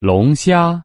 龙虾。